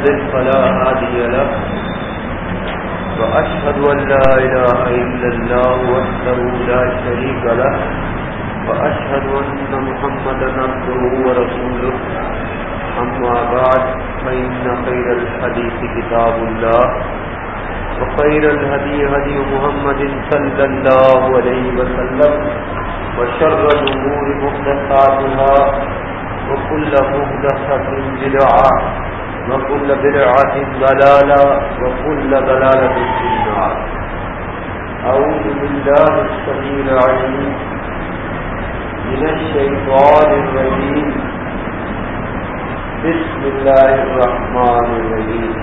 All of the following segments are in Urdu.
يضلل فلا هادي له. وأشهد أن لا إله إلا الله وحده لا شريك له. وأشهد أن محمدا عبده ورسوله. أما بعد، فإن خير الحديث كتاب الله. وخير الهدي هدي محمد صلى الله عليه وسلم. وشر الأمور محدثاتها. وكل محدثة بدعة. وكل بدعة ضلالة وكل ضلالة في النار. أعوذ بالله السميع العليم من الشيطان الرجيم. بسم الله الرحمن الرحيم.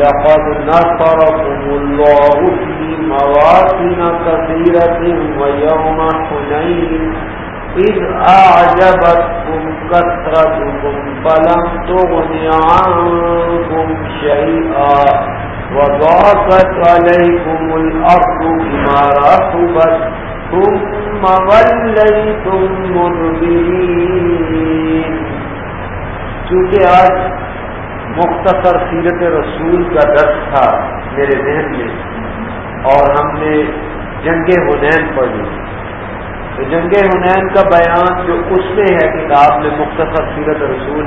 لقد نصركم الله في مواطن كثيرة ويوم حنين. إذ أعجبتكم كثرتكم فلم تغن عنكم شيئا وضاقت عليكم الأرض بما رحبت ثم وليتم مدبرين چونکہ آج مختصر سیرت رسول کا درس تھا میرے ذہن میں اور ہم نے جنگ حنین پڑھی جنگ حنین کا بیان جو اس میں ہے کتاب میں مختصر سیرت رسول،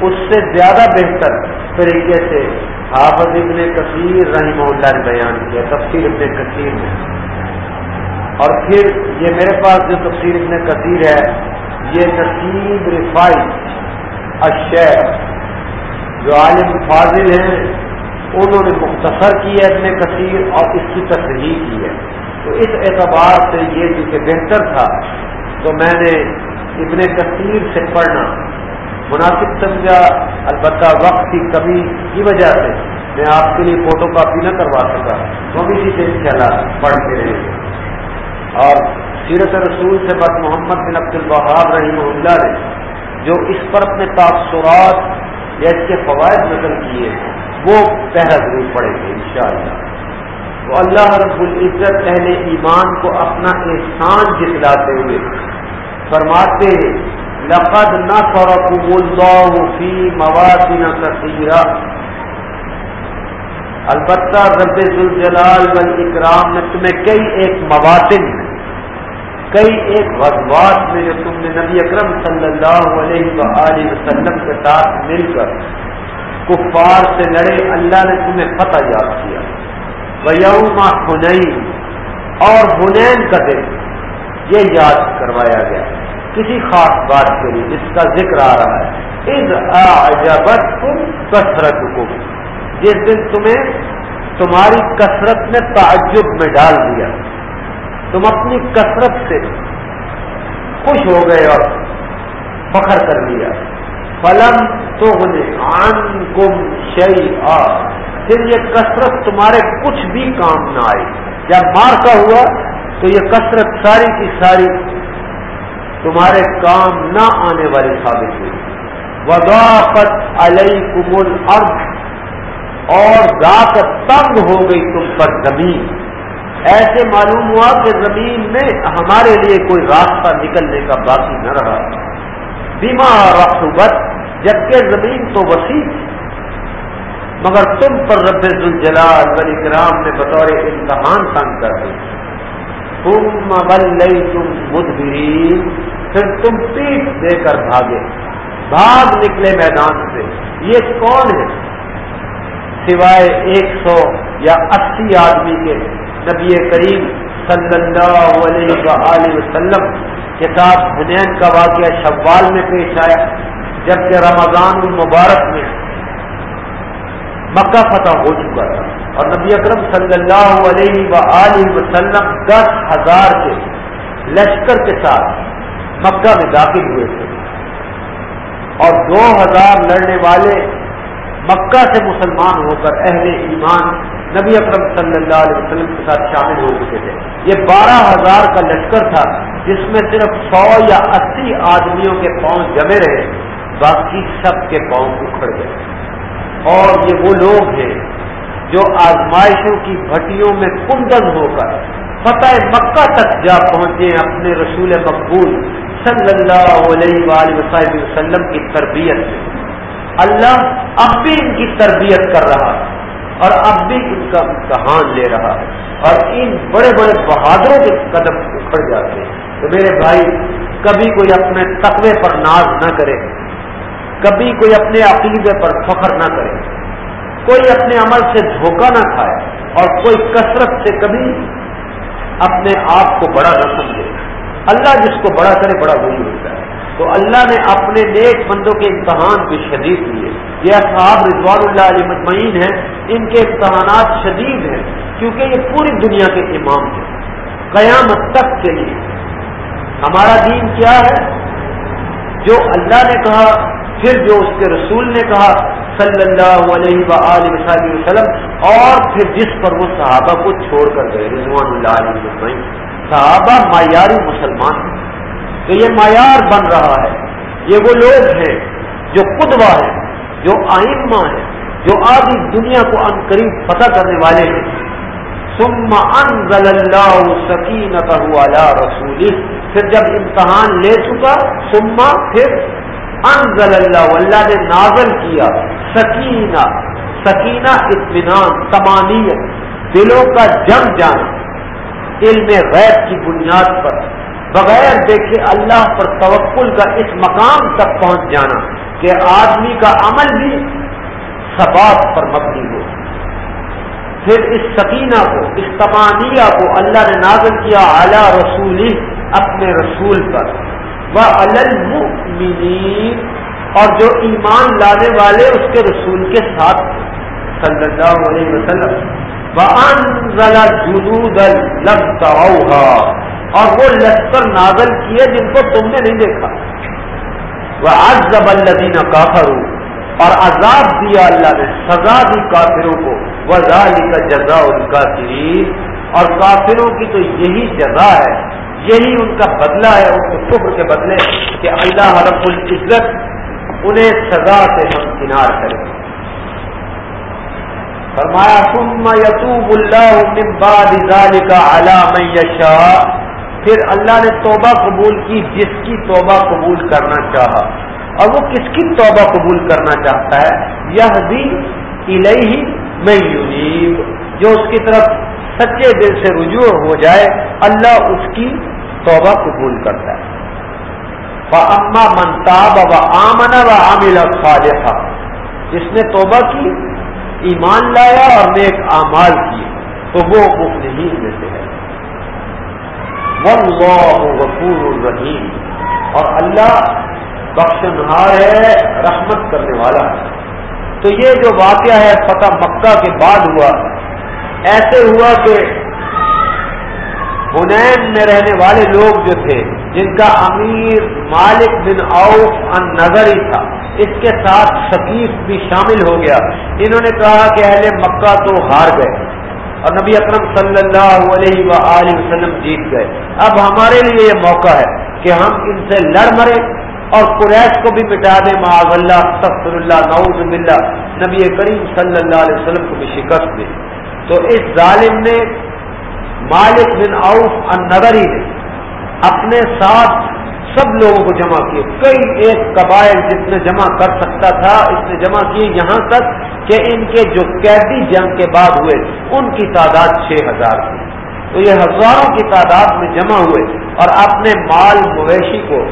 اس سے زیادہ بہتر طریقے سے حافظ ابن کثیر رحمہ اللہ نے بیان کیا تفصیل ابن کثیر میں۔ اور پھر یہ میرے پاس جو تفصیل ابن کثیر ہے، یہ نصیب رفائی اشیر جو عالم فاضل ہیں، انہوں نے مختصر کی ہے ابن کثیر اور اس کی تصحیح کی ہے۔ تو اس اعتبار سے یہ جو کہ بہتر تھا، تو میں نے ابن کثیر سے پڑھنا۔ مناسب سمجھا، البتہ وقت کی کمی کی وجہ سے میں آپ کے لیے فوٹو کاپی نہ کروا سکا۔ تو بھی اسی سے چلا پڑھ رہے۔ اور سیرت رسول سے بد محمد بن عبد البہاب رحیم اللہ نے جو اس پر اپنے تاثرات یا اس کے فوائد نقل کیے، وہ پہلا ضرور پڑے گے انشاءاللہ۔ تو اللہ رب العزت پہلے ایمان کو اپنا احسان جتلاتے ہوئے فرماتے لقد نہ فی مواد نہ البتہ رب الجلال بل اکرام نے تمہیں کئی ایک مواتن کئی ایک غزوات میں جو تم نے نبی اکرم صلی اللہ علیہ وآلہ وسلم کے ساتھ مل کر کفار سے لڑے، اللہ نے تمہیں فتح یاد کیا۔ ویوما حنین، اور حنین کا دن، یہ یاد کروایا گیا۔ کسی خاص بات کے لیے جس کا ذکر آ رہا ہے۔ از تم کثرت کو جس دن تمہیں تمہاری کثرت نے تعجب میں ڈال دیا۔ تم اپنی کثرت سے خوش ہو گئے اور فخر کر لیا۔ فلم تو آن گم شعی پھر یہ کثرت تمہارے کچھ بھی کام نہ آئی جب مار کا ہوا تو یہ کثرت ساری کی ساری تمہارے کام نہ آنے والی ثابت ہوئی۔ وضافت علیہ کمل اور ذات تنگ ہو گئی تم پر زمین۔ ایسے معلوم ہوا کہ زمین میں ہمارے لیے کوئی راستہ نکلنے کا باقی نہ رہا۔ بیما رقبت جبکہ زمین تو وسیع مگر تم پر رب الجلال ولی کرام نے بطور امتحان تنگ کر دی۔ تم مغل تم مدبرین، پھر تم پیٹ دے کر بھاگے۔ بھاگ نکلے میدان سے۔ یہ کون ہے؟ سوائے ایک سو یا اسی آدمی کے نبی کریم صلی اللہ علیہ وسلم کے ساتھ حنین کا واقعہ شوال میں پیش آیا، جبکہ رمضان المبارک میں۔ مکہ فتح ہو چکا تھا۔ اور نبی اکرم صلی اللہ علیہ وسلم دس ہزار کے لشکر کے ساتھ مکہ میں داخل ہوئے تھے۔ اور دو ہزار لڑنے والے مکہ سے مسلمان ہو کر اہل ایمان نبی اکرم صلی اللہ علیہ وسلم کے ساتھ شامل ہو چکے تھے۔ یہ بارہ ہزار کا لشکر تھا جس میں صرف سو یا اسی آدمیوں کے پاؤں جمے رہے، باقی سب کے پاؤں اکھڑ گئے۔ اور یہ وہ لوگ ہیں جو آزمائشوں کی بھٹیوں میں کندن ہو کر فتح مکہ تک جا پہنچے اپنے رسول مقبول صلی اللہ علیہ وآلہ وسلم کی تربیت میں۔ اللہ اب بھی ان کی تربیت کر رہا ہے اور اب بھی ان کا امتحان لے رہا ہے اور ان بڑے بڑے بہادروں کے قدم اکھڑ جاتے ہیں۔ تو میرے بھائی، کبھی کوئی اپنے تقوی پر ناز نہ کرے۔ کبھی کوئی اپنے عقیدے پر فخر نہ کرے، کوئی اپنے عمل سے دھوکہ نہ کھائے اور کوئی کثرت سے کبھی اپنے آپ کو بڑا نہ سمجھے۔ اللہ جس کو بڑا کرے، بڑا وہی ہوتا ہے۔ تو اللہ نے اپنے نیک بندوں کے امتحان بھی شدید دیے یہ اصحاب رضوان اللہ علیہ مطمئن ہیں۔ ان کے امتحانات شدید ہیں کیونکہ یہ پوری دنیا کے امام ہیں۔ قیامت تک کے لیے ہمارا دین کیا ہے؟ جو اللہ نے کہا پھر جو اس کے رسول نے کہا صلی اللہ علیہ و وسلم، اور پھر جس پر وہ صحابہ کو چھوڑ کر گئے، رضوان اللہ علیہ صحابہ معیاری مسلمان ہیں۔ تو یہ معیار بن رہا ہے۔ یہ وہ لوگ ہیں جو قدوہ ہیں، جو آئمہ ہیں، جو آدھی دنیا کو ان قریب فتح کرنے والے ہیں۔ ثم انزل اللہ سکینت رسولی پھر جب امتحان لے چکا سما پھر انزل اللہ اللہ نے نازل کیا سکینہ سکینہ اطمینان، تمانیت، دلوں کا جم جانا، علم غیب کی بنیاد پر، بغیر دیکھے اللہ پر توکل کا اس مقام تک پہنچ جانا کہ آدمی کا عمل بھی ثبات پر مبنی ہو۔ پھر اس سکینہ کو، اس تمانیہ کو اللہ نے نازل کیا اعلی رسولی، اپنے رسول پر۔ وہ المؤمنین اور جو ایمان لانے والے اس کے رسول کے ساتھ۔ صلی اللہ علیہ وسلم۔ اور وہ لشکر نازل کیے جن کو تم نے نہیں دیکھا۔ وہ آج زب الدین کافر اور عذاب دیا اللہ نے سزا دی کافروں کو۔ وزال کا جزا ان کا اور کافروں کی تو یہی جزا ہے۔ یہی ان کا بدلہ ہے، ان کے شکر کے بدلے کہ اللہ رب العزت انہیں سزا سے ہم کنار کریں فرمایا، ثم یتوب اللہ من بعد ذلك على من یشاء۔ پھر اللہ نے توبہ قبول کی، جس کی توبہ قبول کرنا چاہا۔ اور وہ کس کی توبہ قبول کرنا چاہتا ہے؟ یہ بھی الہی میں یونیب جو اس کی طرف سچے دل سے رجوع ہو جائے، اللہ اس کی توبہ قبول کرتا ہے۔ اما منتاب و آمن و عامل جس نے توبہ کی، ایمان لایا اور نیک اعمال کیے، تو وہ مفلحین میں سے ہے۔ واللہ غفور الرحیم اور اللہ بخشنہار ہے، رحمت کرنے والا ہے۔ تو یہ جو واقعہ ہے، فتح مکہ کے بعد ہوا۔ ایسے ہوا کہ حنین میں رہنے والے لوگ جو تھے، جن کا امیر مالک بن اوف ان نظر ہی تھا، اس کے ساتھ شکیف بھی شامل ہو گیا۔ انہوں نے کہا کہ اہل مکہ تو ہار گئے اور نبی اکرم صلی اللہ علیہ و وسلم جیت گئے۔ اب ہمارے لیے یہ موقع ہے کہ ہم ان سے لڑ مرے اور قریش کو بھی مٹا دیں۔ معاذ اللہ سفر اللہ نعوذ باللہ۔ نبی کریم صلی اللہ علیہ وسلم کو بھی شکست دے۔ تو اس ظالم نے مالک بن عوف النگری نے اپنے ساتھ سب لوگوں کو جمع کیے۔ کئی ایک قبائل جس نے جمع کر سکتا تھا، اس نے جمع کیے یہاں تک کہ ان کے جو قیدی جنگ کے بعد ہوئے، ان کی تعداد چھ ہزار تھی۔ تو یہ ہزاروں کی تعداد میں جمع ہوئے اور اپنے مال مویشی کو،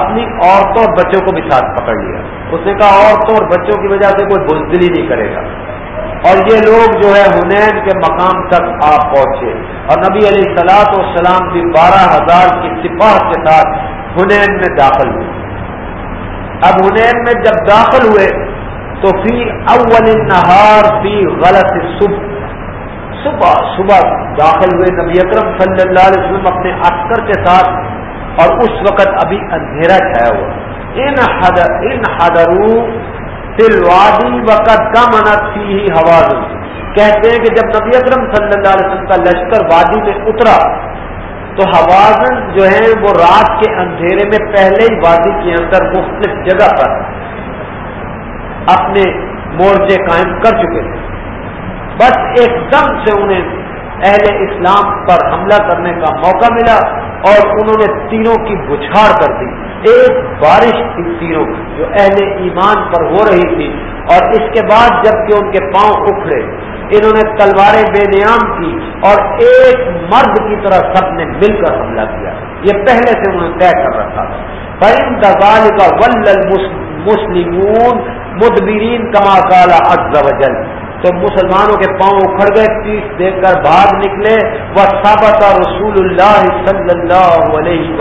اپنی عورتوں اور بچوں کو بھی ساتھ پکڑ لیا۔ اس نے کہا، عورتوں اور بچوں کی وجہ سے کوئی بزدلی نہیں کرے گا۔ اور یہ لوگ جو ہے ہنین کے مقام تک آپ پہنچے۔ اور نبی علیہ سلاط والسلام بھی بارہ ہزار کی سپاہ کے ساتھ ہنین میں داخل ہوئے۔ اب ہنین میں جب داخل ہوئے تو فی اول نہار فی غلط صبح صبح صبح داخل ہوئے۔ نبی اکرم صلی اللہ علیہ وسلم اپنے عسکر کے ساتھ اور اس وقت ابھی اندھیرا چھایا ہوا۔ ان حدر ان حدرو وادی وقت کا منت تھی ہی کہتے ہیں کہ جب نبی اکرم صلی اللہ علیہ وسلم کا لشکر وادی میں اترا، تو حوازن جو ہے وہ رات کے اندھیرے میں پہلے ہی وادی کے اندر مختلف جگہ پر اپنے مورچے قائم کر چکے تھے۔ بس ایک دم سے انہیں اہل اسلام پر حملہ کرنے کا موقع ملا۔ اور انہوں نے تینوں کی بچھاڑ کر دی۔ ایک بارش تھی تینوں جو اہل ایمان پر ہو رہی تھی۔ اور اس کے بعد جبکہ ان کے پاؤں اکھڑے، انہوں نے تلواریں بے نیام کی اور ایک مرد کی طرح سب نے مل کر حملہ کیا۔ یہ پہلے سے انہوں نے طے کر رکھا فریم دزال کا ول مسلمون مدبرین کما کالا وجل۔ تو مسلمانوں کے پاؤں اکھڑ گئے پیس دیکھ کر بھاگ نکلے وہ سابت رسول اللہ صلی اللہ علیہ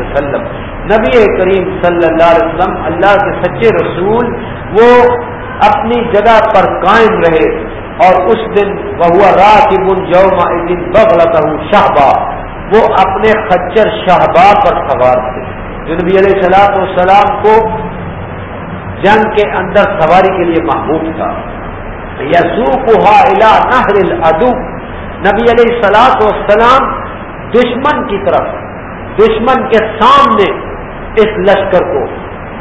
وسلم۔ نبی کریم صلی اللہ علیہ وسلم، اللہ کے سچے رسول، وہ اپنی جگہ پر قائم رہے۔ اور اس دن وہ ہوا راہ بن جوما دن بغلتا ہوں شہبا وہ اپنے خچر شہبا پر سوار تھے۔ جو نبی علیہ السلام والسلام کو جنگ کے اندر سواری کے لیے محبوب تھا۔ نہر العدو. نبی علیہ سلاط والسلام دشمن کی طرف، دشمن کے سامنے اس لشکر کو،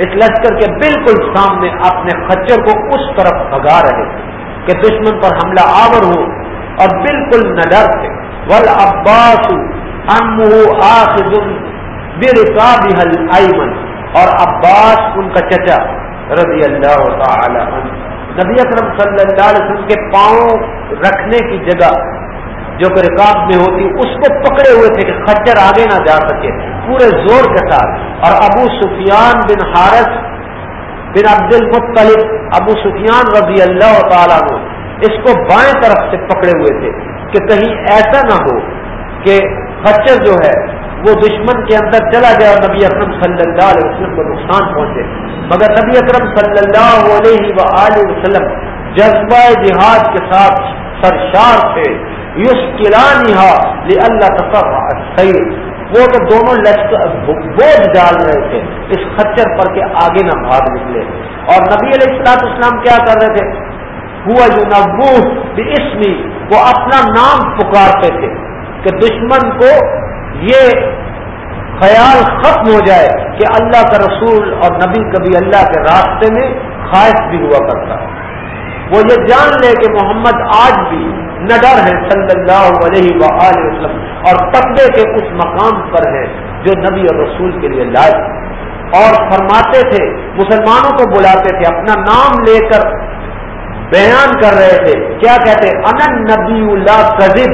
اس لشکر کے بالکل سامنے اپنے خچر کو اس طرف بھگا رہے تھے کہ دشمن پر حملہ آور ہو اور بالکل نہ ڈر تھے ول عباس اور عباس ان کا چچا رضی اللہ تعالی عنہ نبی اکرم صلی اللہ علیہ وسلم کے پاؤں رکھنے کی جگہ جو کہ رکاب میں ہوتی، اس کو پکڑے ہوئے تھے کہ خچر آگے نہ جا سکے۔ پورے زور کے ساتھ۔ اور ابو سفیان بن حارث بن عبد المطلب، ابو سفیان رضی اللہ تعالیٰ نے اس کو بائیں طرف سے پکڑے ہوئے تھے کہ کہیں ایسا نہ ہو کہ خچر جو ہے وہ دشمن کے اندر چلا گیا اور نبی اکرم صلی اللہ علیہ وسلم کو نقصان پہنچے۔ مگر نبی اکرم صلی اللہ علیہ وسلم جذبہ جہاد کے ساتھ سرشار تھے۔ یوس قلعہ اللہ وہ تو دونوں لشکر بوجھ ڈال رہے تھے۔ اس خچر پر کے آگے نہ بھاگ نکلے۔ اور نبی علیہ السلاط اسلام کیا کر رہے تھے؟ ہوا یو نبو وہ اپنا نام پکارتے تھے کہ دشمن کو یہ خیال ختم ہو جائے کہ اللہ کا رسول اور نبی کبھی اللہ کے راستے میں خواہش بھی ہوا کرتا وہ یہ جان لے کہ محمد آج بھی نڈر ہے صلی اللہ علیہ وآلہ وسلم اور تقبے کے اس مقام پر ہے جو نبی اور رسول کے لیے لائے اور فرماتے تھے، مسلمانوں کو بلاتے تھے، اپنا نام لے کر بیان کر رہے تھے۔ کیا کہتے؟ ان نبی اللہ کذب،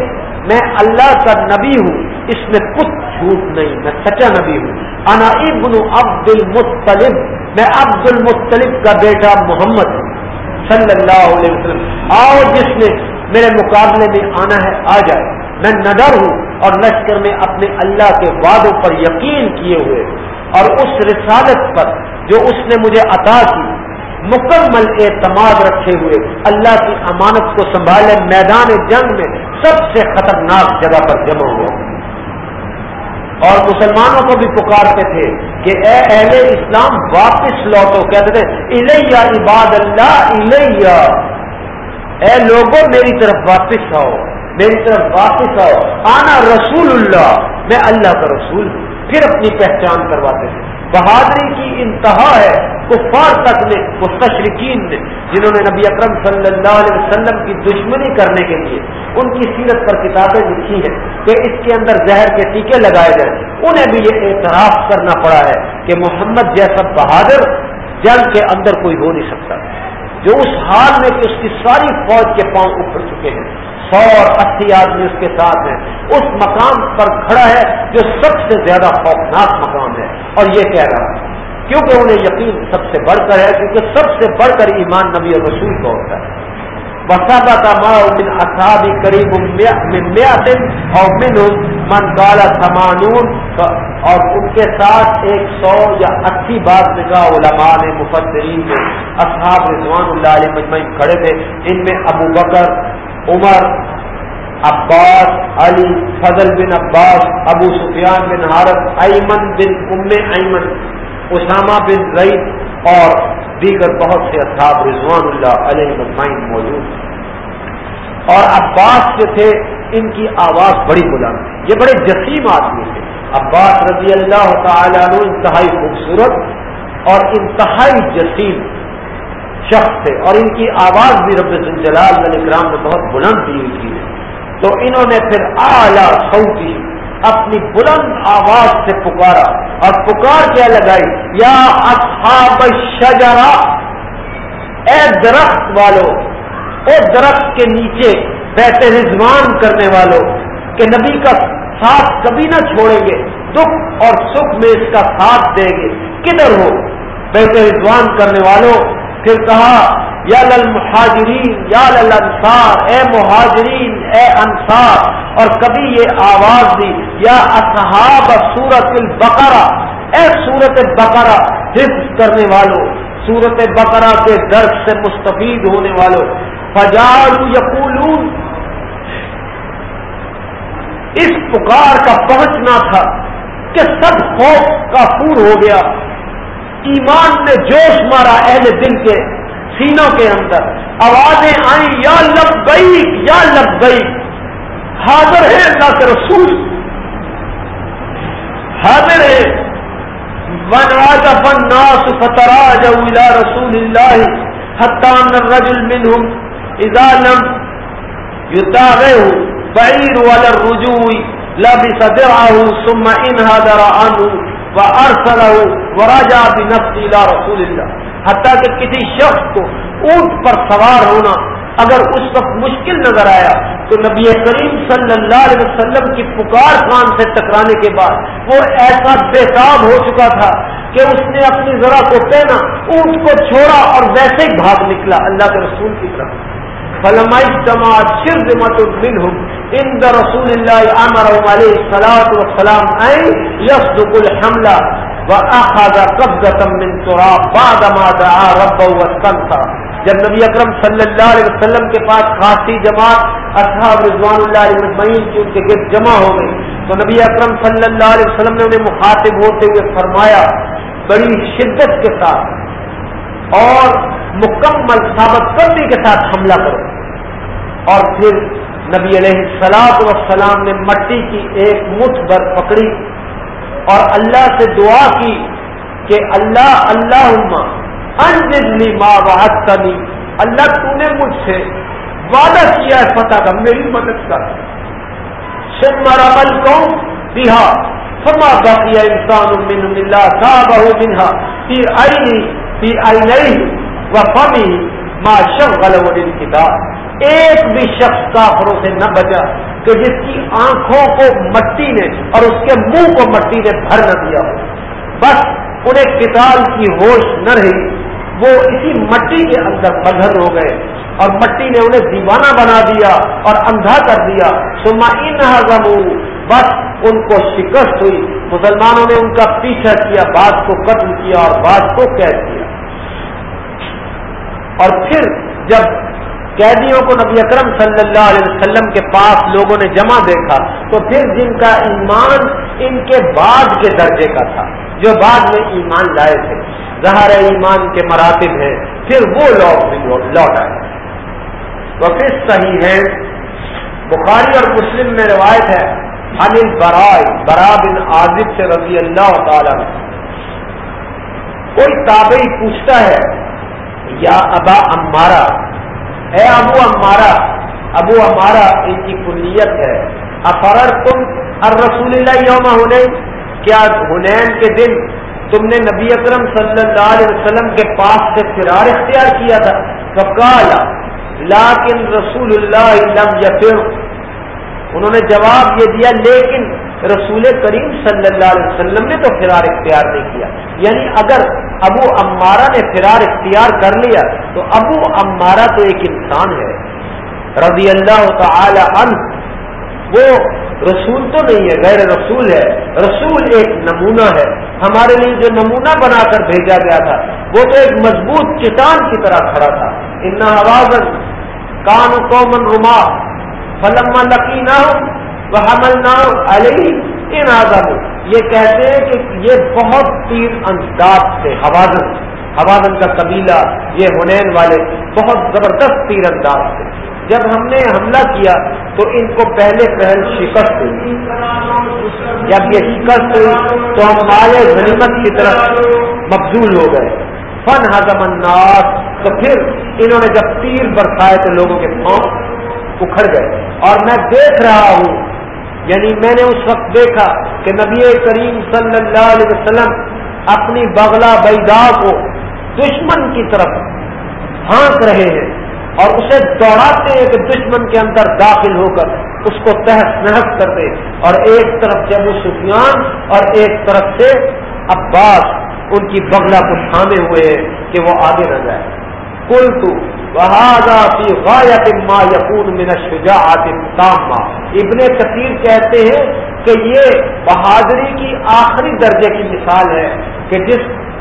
میں اللہ کا نبی ہوں۔ اس میں کچھ جھوٹ نہیں، میں سچا نبی ہوں۔ انا ابن عبد المطلب میں عبد المطلب کا بیٹا محمد ہوں، صلی اللہ علیہ وسلم۔ آؤ جس نے میرے مقابلے میں آنا ہے، آ جائے۔ میں نڈر ہوں اور لشکر میں اپنے اللہ کے وعدوں پر یقین کیے ہوئے۔ اور اس رسالت پر جو اس نے مجھے عطا کی، مکمل اعتماد رکھے ہوئے۔ اللہ کی امانت کو سنبھالے میدان جنگ میں سب سے خطرناک جگہ پر جمع ہوا۔ اور مسلمانوں کو بھی پکارتے تھے کہ اے اہل اسلام واپس لوٹو، کہتے تھے، الیہ عباد اللہ، الیہ. اے لوگوں، میری طرف واپس آؤ، میری طرف واپس آؤ۔ آنا رسول اللہ، میں اللہ کا رسول پھر اپنی پہچان کرواتے تھے۔ بہادری کی انتہا ہے، کفار تک نے، مستشرقین نے، جنہوں نے نبی اکرم صلی اللہ علیہ وسلم کی دشمنی کرنے کے لیے ان کی سیرت پر کتابیں لکھی ہیں کہ اس کے اندر زہر کے ٹیکے لگائے جائیں انہیں بھی یہ اعتراف کرنا پڑا ہے کہ محمد جیسا بہادر جنگ کے اندر کوئی ہو نہیں سکتا۔ جو اس حال میں کہ اس کی ساری فوج کے پاؤں اٹھ چکے ہیں۔ سو اور اسی آدمی اس کے ساتھ ہیں۔ اس مقام پر کھڑا ہے جو سب سے زیادہ خوفناک مقام ہے۔ اور یہ کہہ رہا ہے، کیونکہ انہیں یقین سب سے بڑھ کر ہے، کیونکہ سب سے بڑھ کر ایمان نبی اور رسول کا ہوتا ہے۔ بسابت من اصحابی قریب اور من من کالا سمانون اور ان کے ساتھ ایک سو یا اسی بات نگاہ علماء نے، مفسرین کے اصحاب رضوان اللہ علیہ مجمعین کھڑے تھے۔ ان میں ابو بکر عمر، عباس، علی، فضل بن عباس، ابو سفیان بن حارت ایمن بن ام ایمن، اسامہ بن رئیس اور دیگر بہت سے اصحاب رضوان اللہ علیہ مجمعین موجود اور عباس جو تھے، ان کی آواز بڑی بلند یہ بڑے جسیم آدمی تھے۔ عباس رضی اللہ تعالیٰ عنہ انتہائی خوبصورت اور انتہائی جسیم شخص تھے اور ان کی آواز بھی رب جلال علیہ اکرام نے بہت بلند دی ہوئی تھی۔ تو انہوں نے پھر اعلی سعودی اپنی بلند آواز سے پکارا اور پکار کیا لگائی، یا اصحاب شجرا اے درخت والو، اے درخت کے نیچے بیٹھے رضوان کرنے والوں کہ نبی کا ساتھ کبھی نہ چھوڑیں گے، دکھ اور سکھ میں اس کا ساتھ دیں گے، کدھر ہو؟ بیٹھے رضوان کرنے والوں پھر کہا، یا لل مہاجرین یا لل انصار اے مہاجرین، اے انصار، اور کبھی یہ آواز دی، یا اصحاب سورت البقرہ، اے سورت بقرہ، حفظ کرنے والوں سورت بقرہ کے درد سے مستفید ہونے والوں فجار یقولون، اس پکار کا پہنچنا تھا کہ سب خوف کا پور ہو گیا ایمان نے جوش مارا اہل دل کے سینوں کے اندر۔ آوازیں آئیں، یا لب گئی یا لب گئی حاضر ہے اللہ کے رسول۔ حاضر ہے ون راجا فن ناس فتراج الى رسول اللہ حتان الرجل منهم اذا لم يتاغه بعير ولا الرجوع لبس درعه ثم انهدر عنه وراجا بھی نفسی رسول اللہ حتیٰ کہ کسی شخص کو اونٹ پر سوار ہونا اگر اس وقت مشکل نظر آیا تو نبی کریم صلی اللہ علیہ وسلم کی پکار خان سے ٹکرانے کے بعد وہ ایسا بےتاب ہو چکا تھا کہ اس نے اپنی ذرا کو پہنا، اونٹ کو چھوڑا اور ویسے ہی بھاگ نکلا اللہ کے رسول کی طرف۔ فلمائی جماعت شرد مت منہم ان رسول اللہ عمر علیہ السلام وسلام این یسدق الحملہ واخذ قبضة من تراب بعد ما دعا ربه واستغفر جب نبی اکرم صلی اللہ علیہ وسلم کے پاس خاصی جماعت، اصحاب رضوان اللہ علیہ مجمعین کی ان کے گرد جمع ہو گئی. تو نبی اکرم صلی اللہ علیہ وسلم نے انہیں مخاطب ہوتے ہوئے فرمایا، بڑی شدت کے ساتھ اور مکمل ثابت کرنے کے ساتھ حملہ کرو۔ اور پھر نبی علیہ السلاط وسلام نے مٹی کی ایک مٹھ بھر پکڑی اور اللہ سے دعا کی کہ اللہ اللہ انجلی ماں بہت کمی اللہ تو نے مجھ سے وعدہ کیا ہے، فتح کا، میری مدد کر۔ سمر عمل کو دیہا فما باقی انسان من اللہ سا بہو منہا آئی پی آئی و فمی ماں شب کتاب ایک بھی شخص کافروں سے نہ بچا کہ جس کی آنکھوں کو مٹی نے اور اس کے منہ کو مٹی نے بھر نہ دیا ہو۔ بس انہیں کتاب کی ہوش نہ رہی۔ وہ اسی مٹی کے اندر بدھر ہو گئے اور مٹی نے انہیں دیوانہ بنا دیا اور اندھا کر دیا۔ سما ان بس ان کو شکست ہوئی۔ مسلمانوں نے ان کا پیچھا کیا بات کو قتل کیا اور بات کو قید کیا۔ اور پھر جب قیدیوں کو نبی اکرم صلی اللہ علیہ وسلم کے پاس لوگوں نے جمع دیکھا، تو پھر جن کا ایمان ان کے بعد کے درجے کا تھا، جو بعد میں ایمان لائے تھے۔ ظہر ایمان کے مراتب ہیں، پھر وہ لوگ لوٹ آئے۔ تو پھر صحیح ہے، بخاری اور مسلم میں روایت ہے انل برائے برا بن عازب سے رضی اللہ تعالی کوئی تابعی پوچھتا ہے یا ابا امارا اے ابو ہمارا ابو ہمارا ان کی کلیت ہے۔ افرر تم ار رسول اللہ یوم ہنین کیا ہنین کے دن تم نے نبی اکرم صلی اللہ علیہ وسلم کے پاس سے فرار اختیار کیا تھا؟ فقال لاکن رسول اللہ لم یفر۔ انہوں نے جواب یہ دیا، لیکن رسول کریم صلی اللہ علیہ وسلم نے تو فرار اختیار نہیں کیا۔ یعنی اگر ابو امارا نے فرار اختیار کر لیا تو ابو امارا تو ایک انسان ہے۔ رضی اللہ تعالی عنہ۔ وہ رسول تو نہیں ہے، غیر رسول ہے۔ رسول ایک نمونہ ہے۔ ہمارے لیے جو نمونہ بنا کر بھیجا گیا تھا، وہ تو ایک مضبوط چٹان کی طرح کھڑا تھا۔ ان آواز کان کو من فلم لکی نہ وہ حمل نہ علیہ ان آزاد یہ کہتے ہیں کہ یہ بہت تیر انداز تھے حوازن حوازن کا قبیلہ، یہ ہنین والے بہت زبردست تیر انداز تھے جب ہم نے حملہ کیا تو ان کو پہلے پہل شکست ہوئی۔ جب یہ شکست ہوئی تو ہم غنیمت کی طرف مقبول ہو گئے۔ فن ہزم انداز تو پھر انہوں نے جب تیر برسائے تو لوگوں کے پاؤں اکھڑ گئے۔ اور میں دیکھ رہا ہوں یعنی میں نے اس وقت دیکھا کہ نبی کریم صلی اللہ علیہ وسلم اپنی بغلا بیدا کو دشمن کی طرف ہانک رہے ہیں اور اسے دوڑاتے ہیں کہ دشمن کے اندر داخل ہو کر اس کو تحس نحس کر دے اور ایک طرف سے ابو سفیان اور ایک طرف سے عباس ان کی بغلا کو تھامے ہوئے ہیں کہ وہ آگے نہ جائے کل تو غایت ما یقون من الشجاعت تامہ ابن کثیر کہتے ہیں کہ یہ بہادری کی آخری درجے کی مثال ہے کہ جس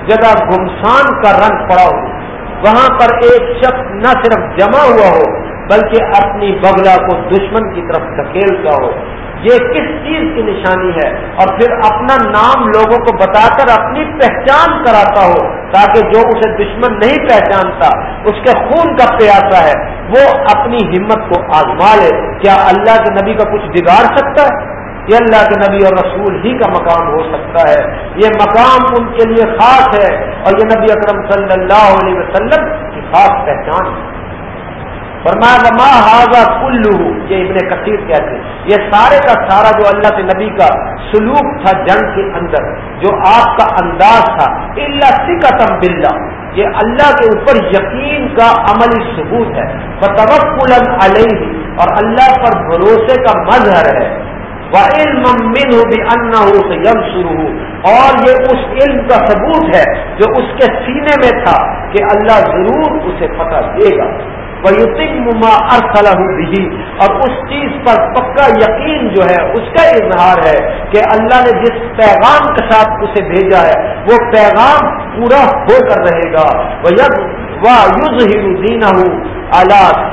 جگہ گمسان کا رنگ پڑا ہو، وہاں پر ایک شخص نہ صرف جمع ہوا ہو، بلکہ اپنی بگلا کو دشمن کی طرف دھکیلتا ہو۔ یہ کس چیز کی نشانی ہے؟ اور پھر اپنا نام لوگوں کو بتا کر اپنی پہچان کراتا ہو۔ تاکہ جو اسے دشمن نہیں پہچانتا، اس کے خون کا پیاسا ہے، وہ اپنی ہمت کو آزما لے۔ کیا اللہ کے نبی کا کچھ بگاڑ سکتا ہے؟ یہ اللہ کے نبی اور رسول ہی کا مقام ہو سکتا ہے؟ یہ مقام ان کے لیے خاص ہے اور یہ نبی اکرم صلی اللہ علیہ وسلم کی خاص پہچان ہے۔ فرمایا حاضہ کلو یہ ابن کثیر کہتے یہ سارے کا سارا جو اللہ کے نبی کا سلوک تھا جنگ کے اندر، جو آپ کا انداز تھا اللہ سکتم بلّہ یہ اللہ کے اوپر یقین کا عملی ثبوت ہے. بتوکل علیہ اور اللہ پر بھروسے کا مظہر ہے. وہ علم من ہو بھی ان ہو تو یم شروع ہو اور یہ اس علم کا ثبوت ہے جو اس کے سینے میں تھا کہ اللہ ضرور اسے پتہ دے گا. بھی اور اس چیز پر پکا یقین جو ہے، اس کا اظہار ہے کہ اللہ نے جس پیغام کے ساتھ اسے بھیجا ہے، وہ پیغام پورا ہو کر رہے گا۔ اللہ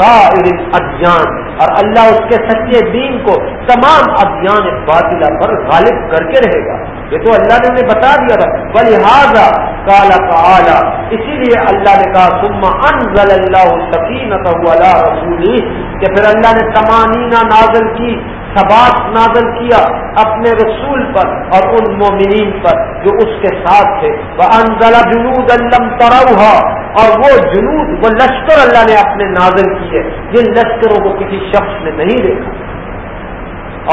ادیان اور اللہ اس کے سچے دین کو تمام ادیان باطلا پر غالب کر کے رہے گا۔ یہ تو اللہ نے بتا دیا تھا۔ بلحاظہ کالا کا اسی لیے اللہ نے کہا سما انزل اللہ سکینت رسولی، کہ پھر اللہ نے تمانینا نازل کی ثبات نازل کیا اپنے رسول پر اور ان مومنین پر جو اس کے ساتھ تھے۔ وہ انزل جنود اللہ تروہا اور وہ جنود، وہ لشکر اللہ نے اپنے نازل کیے، جن لشکروں کو کسی شخص نے نہیں دیکھا۔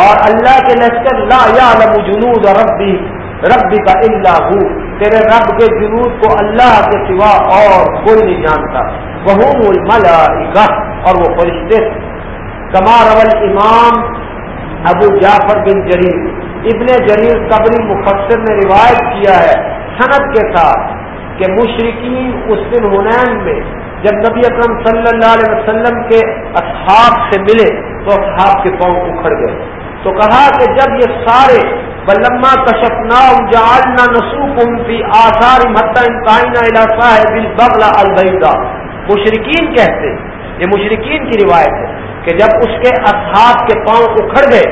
اور اللہ کے لشکر، لا یعلم جنود ربی ربی کا اللہ ہو، تیرے رب کے جنود کو اللہ کے سوا اور کوئی نہیں جانتا۔ وہ الملائکہ، اور وہ فرشتے کمار اول امام ابو جعفر بن جریر۔ ابن جریر قبری مفسر نے روایت کیا ہے صنعت کے ساتھ کہ مشرقین اس دن ہنین میں جب نبی اکرم صلی اللہ علیہ وسلم کے اصحاب سے ملے تو اصحاب کے پاؤں اکھڑ گئے۔ تو کہا کہ جب یہ سارے بلما کشپنا جالنا نسو کمفی آثار علاقہ بل بغلا البیدا مشرقین کہتے یہ مشرقین کی روایت ہے کہ جب اس کے اصحاب کے پاؤں اکھڑ گئے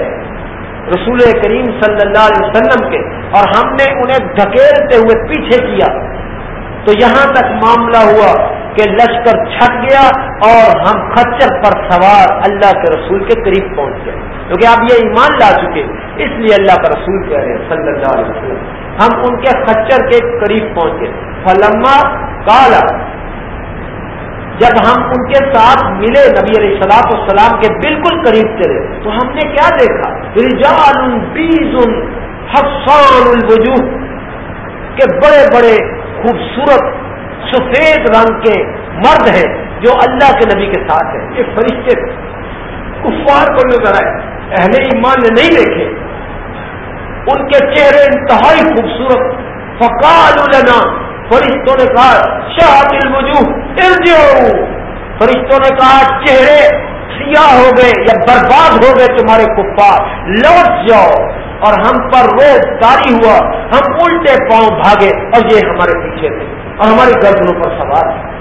رسول کریم صلی اللہ علیہ وسلم کے اور ہم نے انہیں دھکیلتے ہوئے پیچھے کیا، تو یہاں تک معاملہ ہوا کہ لشکر چھٹ گیا اور ہم خچر پر سوار اللہ کے رسول کے قریب پہنچ گئے۔ کیونکہ آپ یہ ایمان لا چکے اس لیے اللہ کا رسول کہہ رہے ہیں صلی اللہ علیہ وسلم، ہم ان کے خچر کے قریب پہنچے فلما کالا جب ہم ان کے ساتھ ملے نبی علیہ سلاط السلام کے بالکل قریب چلے، تو ہم نے کیا دیکھا؟ رجال بیز حفصان الوجوہ کے بڑے بڑے خوبصورت سفید رنگ کے مرد ہیں جو اللہ کے نبی کے ساتھ ہے یہ فرشتے کفار کو نظر آئے۔ اہل ایمان نے نہیں دیکھے۔ ان کے چہرے انتہائی خوبصورت۔ فقال لنا، فرشتوں نے کہا شاہ دل فرشتوں نے کہا، چہرے سیاہ ہو گئے یا برباد ہو گئے تمہارے کفار، لوٹ جاؤ۔ اور ہم پر روز تاری ہوا، ہم الٹے پاؤں بھاگے اور یہ ہمارے پیچھے تھے اور ہماری گردنوں پر سوار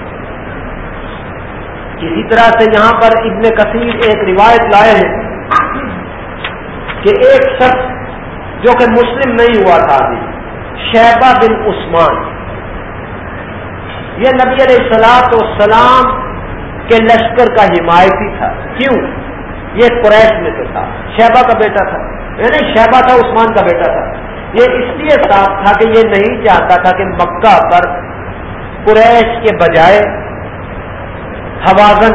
اسی طرح سے یہاں پر ابن کثیر ایک روایت لائے ہیں۔ کہ ایک شخص جو کہ مسلم نہیں ہوا تھا ابھی شہبہ بن عثمان۔ یہ نبی علیہ السلاط والسلام کے لشکر کا حمایتی تھا۔ کیوں؟ یہ قریش میں تو تھا۔ شہبہ کا بیٹا تھا۔ یعنی شہبہ تھا، عثمان کا بیٹا تھا۔ یہ اس لیے صاف تھا کہ یہ نہیں چاہتا تھا کہ مکہ پر قریش کے بجائے حوازن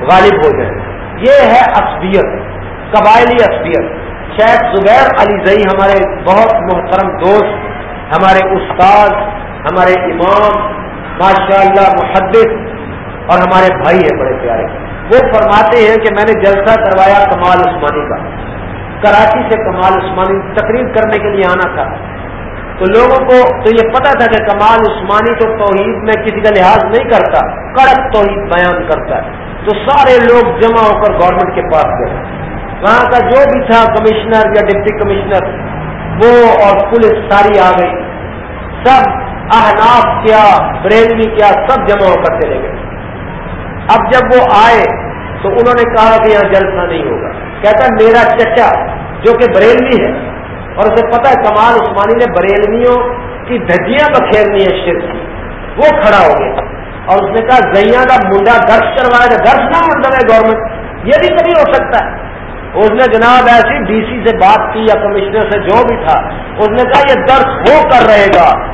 غالب ہو جائے۔ یہ ہے اصبیت قبائلی اصبیت شیخ زبیر علی زئی، ہمارے بہت محترم دوست، ہمارے استاد ہمارے امام ماشاء اللہ محدث، اور ہمارے بھائی ہیں، بڑے پیارے۔ وہ فرماتے ہیں کہ میں نے جلسہ کروایا کمال عثمانی کا۔ کراچی سے کمال عثمانی تقریب کرنے کے لیے آنا تھا۔ تو لوگوں کو تو یہ پتا تھا کہ کمال عثمانی تو توحید میں کسی کا لحاظ نہیں کرتا، کڑک توحید بیان کرتا ہے۔ تو سارے لوگ جمع ہو کر گورنمنٹ کے پاس گئے۔ وہاں کا جو بھی تھا کمشنر یا ڈپٹی کمشنر، وہ اور پولیس ساری آ گئی۔ سب احناف کیا، بریلوی کیا، سب جمع ہو کر چلے گئے۔ اب جب وہ آئے تو انہوں نے کہا کہ یہاں جلسہ نہیں ہوگا۔ کہتا میرا چچا، جو کہ بریلوی ہے، اور اسے پتا ہے کمال عثمانی نے بریلویوں کی دھجیاں بکھیرنی ہے شرک وہ کھڑا ہو گیا۔ اور اس نے کہا زیاں کا منڈا درج کروایا تھا درج نہ منڈا ہے گورنمنٹ۔ یہ بھی کبھی ہو سکتا۔ ہے اس نے جناب ایسی ڈی سی سے بات کی یا کمشنر سے جو بھی تھا، اس نے کہا یہ درس ہو کر رہے گا۔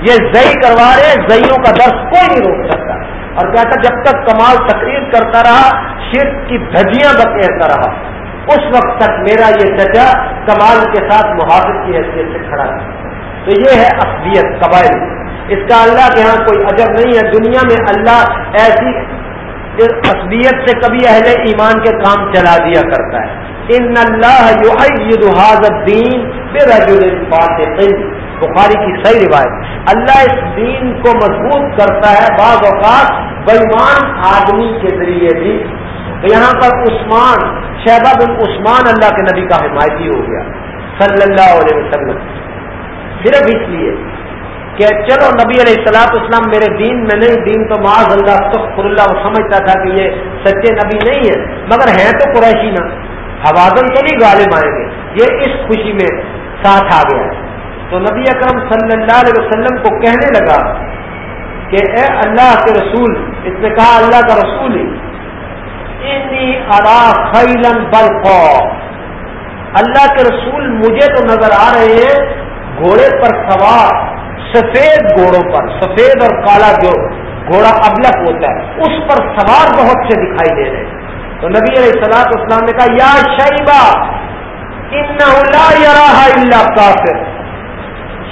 یہ زئی کروا رہے زئیوں کا درس کوئی نہیں روک سکتا۔ اور کہتا جب تک کمال تقریر کرتا رہا، شرک کی دھجیاں بکیرتا رہا۔ اس وقت تک میرا یہ چچا کمال کے ساتھ محافظ کی حیثیت سے کھڑا ہے تو یہ ہے اصلیت قبائل۔ اس کا اللہ کے ہاں کوئی ادب نہیں ہے۔ دنیا میں اللہ ایسی اصلیت سے کبھی اہل ایمان کے کام چلا دیا کرتا ہے۔ ان اللہ الدین بے رجول بخاری کی صحیح روایت۔ اللہ اس دین کو مضبوط کرتا ہے بعض اوقات بےمان آدمی کے ذریعے بھی۔ یہاں پر عثمان، شہبہ بن عثمان اللہ کے نبی کا حمایتی ہو گیا۔ صلی اللہ علیہ وسلم۔ صرف اس لیے۔ کہ چلو نبی علیہ السلاط اسلام میرے دین میں نہیں، دین تو معاذ اللہ تخر اللہ وہ سمجھتا تھا کہ یہ سچے نبی نہیں ہے، مگر ہیں تو قریشی نا۔ حوازن تو نہیں غالب آئیں گے۔ یہ اس خوشی میں ساتھ آ گیا۔ تو نبی اکرم صلی اللہ علیہ وسلم کو کہنے لگا کہ اے اللہ کے رسول، اس نے کہا اللہ کا رسول ہی خیلن اللہ کے رسول مجھے تو نظر آ رہے ہیں گھوڑے پر سوار۔ سفید گھوڑوں پر، سفید اور کالا جو گھوڑا ابلک ہوتا ہے، اس پر سوار بہت سے دکھائی دے رہے ہیں۔ تو نبی علیہ السلاط اسلام نے کہا، یا شیبہ اللہ کافر۔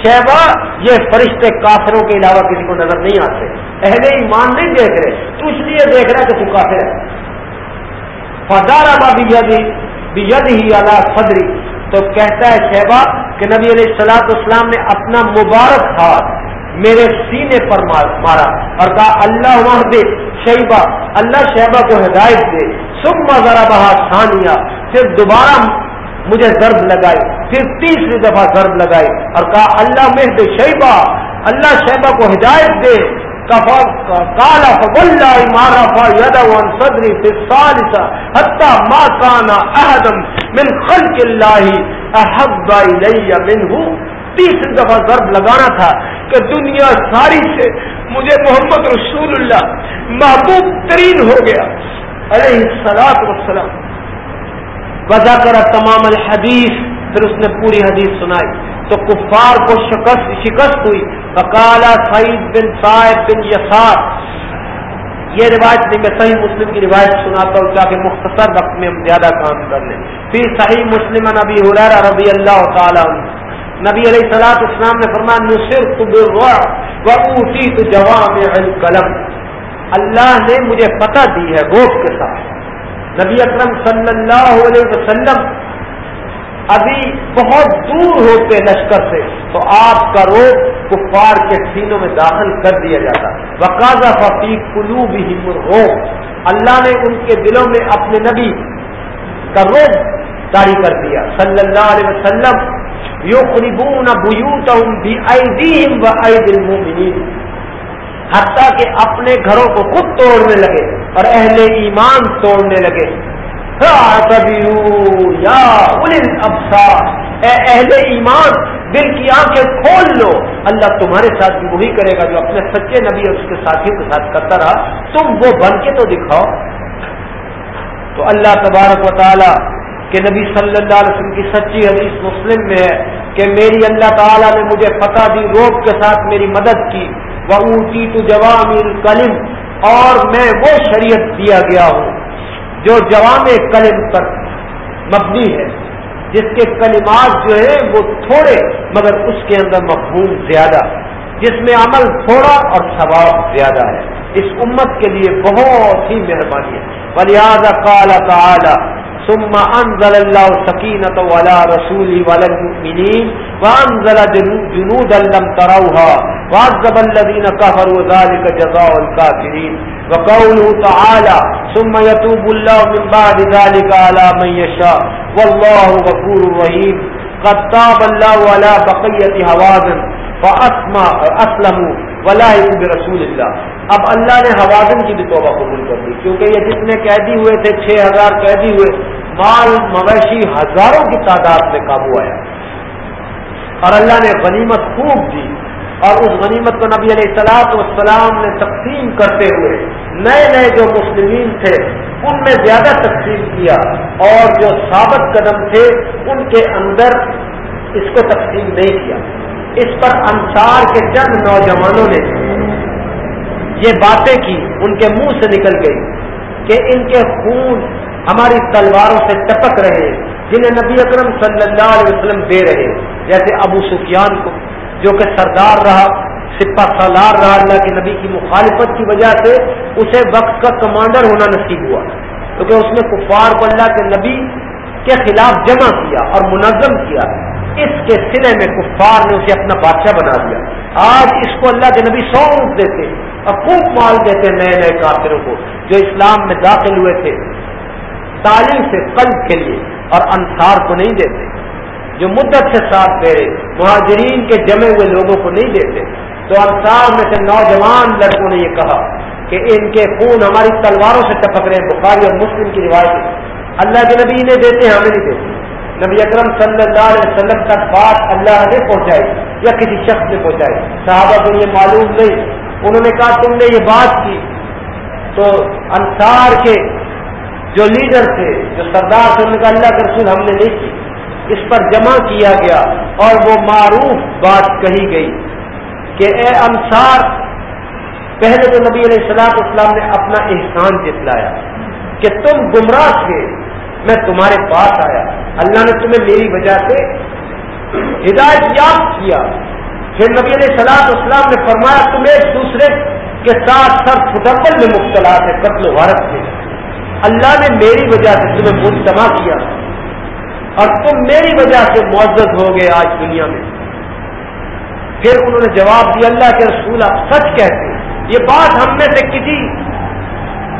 شہبا یہ فرشتے کافروں کے علاوہ کسی کو نظر نہیں آتے۔ اہل ایمان نہیں دیکھ رہے۔ تو اس لیے دیکھ رہا کہ تو کافر ہے۔ فدار ہی اللہ صدری۔ تو کہتا ہے شہبا کہ نبی علیہ السلاط اسلام نے اپنا مبارک ہاتھ میرے سینے پر مارا اور کہا، اللہ وہاں دے، شیبہ، اللہ شہبہ کو ہدایت دے۔ سب ذرا بہا ثانیہ، پھر دوبارہ مجھے ضرب لگائی پھر تیسری دفعہ ضرب لگائی اور کہا، اللہ مہد شیبہ، اللہ شیبہ کو ہدایت دے۔ کالا مارا صدری حتى ما كان احدم من خلق الله احب الي منه. تیسری دفعہ ضرب لگانا تھا کہ دنیا ساری سے مجھے محمد رسول اللہ محبوب ترین ہو گیا۔ علیہ السلام وسلم وضا کرا تمام الحدیث، پھر اس نے پوری حدیث سنائی۔ تو کفار کو شکست شکست ہوئی۔ بکالا سعید بن صاحب بن یسار۔ یہ روایت نہیں، میں صحیح مسلم کی روایت سناتا ہوں تاکہ مختصر وقت میں ہم زیادہ کام کر لیں۔ پھر صحیح مسلم نبی حریر ربی اللہ تعالیٰ نبی علیہ السلاط اسلام نے فرمایا نصر تو بے تو جواب قلم اللہ نے مجھے پتہ دی ہے روپ کے ساتھ۔ نبی اکرم صلی اللہ علیہ وسلم ابھی بہت دور ہوتے لشکر سے، تو آپ کا روپ کفار کے سینوں میں داخل کر دیا جاتا۔ وقاضہ ففی کلو بھی اللہ نے ان کے دلوں میں اپنے نبی کا روپ جاری کر دیا۔ صلی اللہ علیہ وسلم یو قریبون حتیٰ کہ اپنے گھروں کو خود توڑنے لگے اور اہل ایمان توڑنے لگے۔ یا اے اہل ایمان، دل کی آنکھیں کھول لو۔ اللہ تمہارے ساتھ بھی وہی کرے گا جو اپنے سچے نبی اور اس کے ساتھیوں کے ساتھ کرتا رہا۔ تم وہ بن کے تو دکھاؤ۔ تو اللہ تبارک و تعالی کہ نبی صلی اللہ علیہ وسلم کی سچی حدیث مسلم میں ہے کہ میری اللہ تعالیٰ نے مجھے پتہ دی، روب کے ساتھ میری مدد کی۔ وہ اونچی تو جوام اور میں وہ شریعت دیا گیا ہوں۔ جو جوام کلم پر مبنی ہے، جس کے کلمات جو ہے وہ تھوڑے مگر اس کے اندر مفہوم زیادہ، جس میں عمل تھوڑا اور ثواب زیادہ ہے۔ اس امت کے لیے بہت ہی مہربانی ہے۔ بلیاض کالا تعالی ثم انزل الله سكينة ولا رسول ولا المؤمنين وانزل جنودا لم تروها وعذب الذين كفروا ذلك جزاء الكافرين۔ وقوله تعالى ثم يتوب الله من بعد ذلك على من يشاء. والله غفور رحيم. قد تاب الله على بقية هوازن. فأسلموا ولا برسول اللہ اب اللہ نے حوازن کی بھی توبہ قبول کر دی کیونکہ یہ جتنے قیدی ہوئے تھے، چھ ہزار قیدی ہوئے، مال، مویشی ہزاروں کی تعداد میں قابو آیا. اور اللہ نے غنیمت خوب دی. اور اس غنیمت کو نبی علیہ السلاط والسلام نے تقسیم کرتے ہوئے نئے نئے جو مسلمین تھے، ان میں زیادہ تقسیم کیا اور جو ثابت قدم تھے، ان کے اندر اس کو تقسیم نہیں کیا۔ اس پر انصار کے چند نوجوانوں نے یہ باتیں کی، ان کے منہ سے نکل گئی کہ ان کے خون ہماری تلواروں سے ٹپک رہے، جنہیں نبی اکرم صلی اللہ علیہ وسلم دے رہے، جیسے ابو سفیان کو، جو کہ سردار رہا سپا سالار رہا اللہ کے نبی کی مخالفت کی وجہ سے اسے وقت کا کمانڈر ہونا نصیب ہوا۔ کیونکہ اس نے کفار کو اللہ کے نبی کے خلاف جمع کیا اور منظم کیا۔ اس کے سرے میں کفار نے اسے اپنا بادشاہ بنا دیا۔ آج اس کو اللہ کے نبی سونپ دیتے اور خوب مال دیتے نئے نئے کافروں کو جو اسلام میں داخل ہوئے تھے۔ تعلیم سے قلب کے لیے اور انصار کو نہیں دیتے۔ جو مدت سے ساتھ دے مہاجرین کے جمے ہوئے لوگوں کو نہیں دیتے۔ تو انصار میں سے نوجوان لڑکوں نے یہ کہا کہ ان کے خون ہماری تلواروں سے ٹپک رہے ہیں، بخاری اور مسلم کی روایت اللہ کے نبی انہیں دیتے ہیں، ہمیں نہیں دیتے۔ نبی اکرم صلی اللہ علیہ وسلم تک بات اللہ نے پہنچائی یا کسی شخص نے پہنچائی۔ صحابہ کو یہ معلوم نہیں۔ انہوں نے کہا، تم نے یہ بات کی۔ تو انصار کے جو لیڈر تھے، جو سردار تھے، انہوں نے کہا، اللہ کے رسول ہم نے نہیں کی۔ اس پر جمع کیا گیا اور وہ معروف بات کہی گئی۔ کہ اے انصار، پہلے تو نبی علیہ السلام اسلام نے اپنا احسان جتلایا کہ تم گمراہ تھے، میں تمہارے پاس آیا۔ اللہ نے تمہیں میری وجہ سے ہدایت یاب کیا۔ پھر نبی علیہ سلاد اسلام نے فرمایا، تم ایک دوسرے کے ساتھ سر فٹبل میں مبتلا تھے، قتل و غارت تھے اللہ نے میری وجہ سے تمہیں مجتمع کیا اور تم میری وجہ سے معزز ہو گئے آج دنیا میں۔ پھر انہوں نے جواب دیا، اللہ کے رسول آپ سچ کہتے یہ بات ہم میں سے کسی